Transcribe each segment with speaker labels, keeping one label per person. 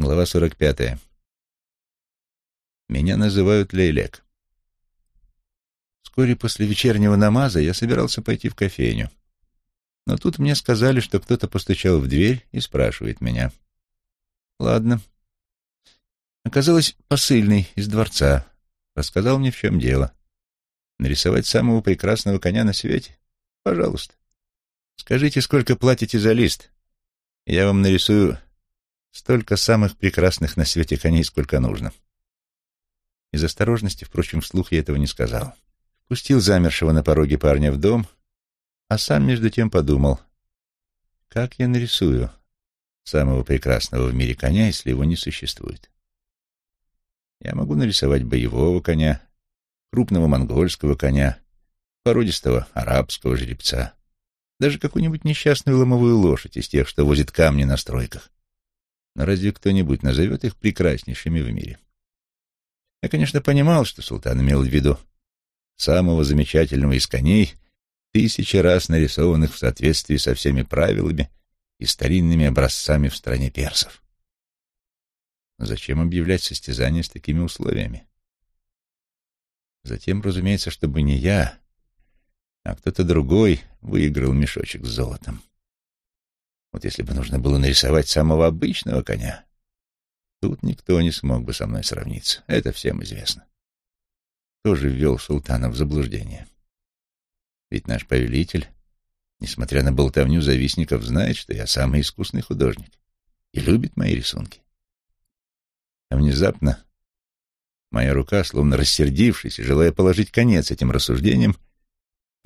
Speaker 1: Глава 45. Меня называют Лейлек. Вскоре после вечернего намаза я собирался пойти в кофейню. Но тут мне сказали, что кто-то постучал в дверь и спрашивает меня. Ладно. Оказалось, посыльный из дворца. Рассказал мне, в чем дело. Нарисовать самого прекрасного коня на свете? Пожалуйста. Скажите, сколько платите за лист? Я вам нарисую столько самых прекрасных на свете коней, сколько нужно. Из осторожности, впрочем, вслух я этого не сказал. Пустил замершего на пороге парня в дом, а сам между тем подумал, как я нарисую самого прекрасного в мире коня, если его не существует. Я могу нарисовать боевого коня, крупного монгольского коня, породистого арабского жеребца, даже какую-нибудь несчастную ломовую лошадь из тех, что возит камни на стройках. Разве кто-нибудь назовет их прекраснейшими в мире? Я, конечно, понимал, что султан имел в виду самого замечательного из коней, тысячи раз нарисованных в соответствии со всеми правилами и старинными образцами в стране персов. Зачем объявлять состязание с такими условиями? Затем, разумеется, чтобы не я, а кто-то другой выиграл мешочек с золотом. Вот если бы нужно было нарисовать самого обычного коня, Тут никто не смог бы со мной сравниться. Это всем известно. Тоже ввел султана в заблуждение. Ведь наш повелитель, несмотря на болтовню завистников, знает, что я самый искусный художник и любит мои рисунки. А внезапно моя рука, словно рассердившись и желая положить конец этим рассуждениям,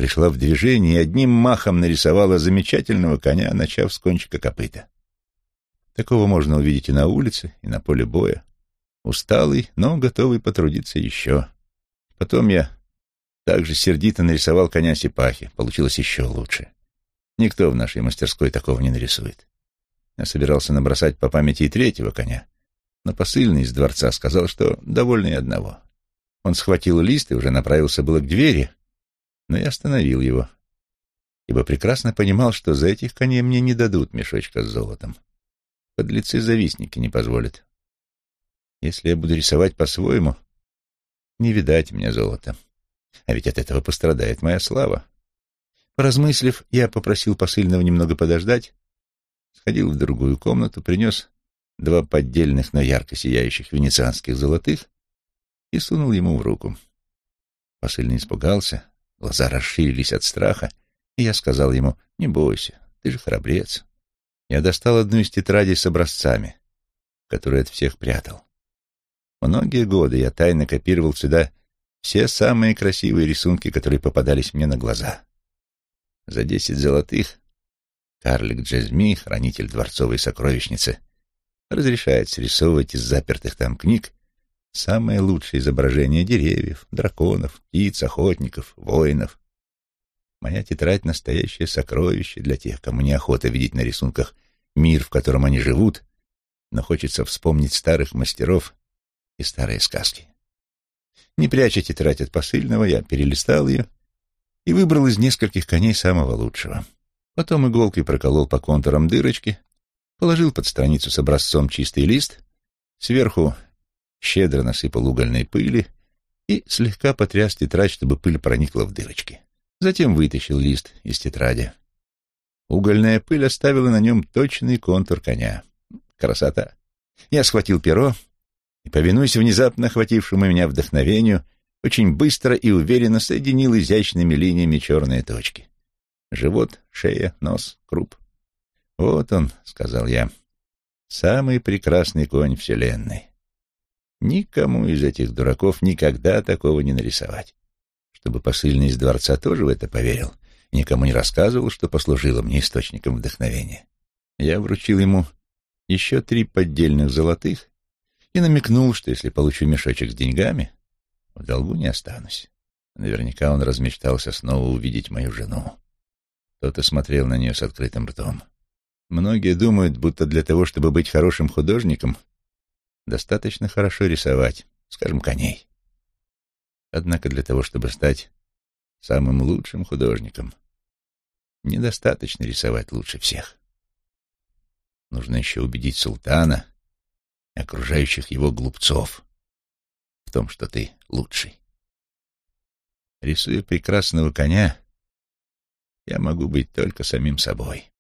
Speaker 1: пришла в движение и одним махом нарисовала замечательного коня, начав с кончика копыта. Такого можно увидеть и на улице, и на поле боя. Усталый, но готовый потрудиться еще. Потом я также сердито нарисовал коня Сипахи. Получилось еще лучше. Никто в нашей мастерской такого не нарисует. Я собирался набросать по памяти и третьего коня, но посыльный из дворца сказал, что довольно и одного. Он схватил лист и уже направился было к двери, но я остановил его, ибо прекрасно понимал, что за этих коней мне не дадут мешочка с золотом. Подлецы-завистники не позволят. Если я буду рисовать по-своему, не видать мне золота. А ведь от этого пострадает моя слава. Поразмыслив, я попросил посыльного немного подождать, сходил в другую комнату, принес два поддельных, но ярко сияющих венецианских золотых и сунул ему в руку. Посыльный испугался, глаза расширились от страха, и я сказал ему, «Не бойся, ты же храбрец. Я достал одну из тетрадей с образцами, которую от всех прятал. Многие годы я тайно копировал сюда все самые красивые рисунки, которые попадались мне на глаза. За десять золотых карлик Джезми, хранитель дворцовой сокровищницы, разрешает срисовывать из запертых там книг самые лучшие изображения деревьев, драконов, птиц, охотников, воинов. Моя тетрадь — настоящее сокровище для тех, кому неохота видеть на рисунках мир, в котором они живут, но хочется вспомнить старых мастеров и старые сказки. Не пряча тетрадь от посыльного, я перелистал ее и выбрал из нескольких коней самого лучшего. Потом иголкой проколол по контурам дырочки, положил под страницу с образцом чистый лист, сверху щедро насыпал угольной пыли и слегка потряс тетрадь, чтобы пыль проникла в дырочки. Затем вытащил лист из тетради. Угольная пыль оставила на нем точный контур коня. Красота! Я схватил перо и, повинуясь внезапно охватившему меня вдохновению, очень быстро и уверенно соединил изящными линиями черные точки. Живот, шея, нос, круп. «Вот он», — сказал я, — «самый прекрасный конь Вселенной. Никому из этих дураков никогда такого не нарисовать. Чтобы посыльный из дворца тоже в это поверил, никому не рассказывал, что послужило мне источником вдохновения. Я вручил ему еще три поддельных золотых и намекнул, что если получу мешочек с деньгами, в долгу не останусь. Наверняка он размечтался снова увидеть мою жену. Кто-то смотрел на нее с открытым ртом. Многие думают, будто для того, чтобы быть хорошим художником, достаточно хорошо рисовать, скажем, коней. Однако для того, чтобы стать самым лучшим художником, Недостаточно рисовать лучше всех. Нужно еще убедить султана и окружающих его глупцов в том, что ты лучший. Рисуя прекрасного коня, я могу быть только самим собой.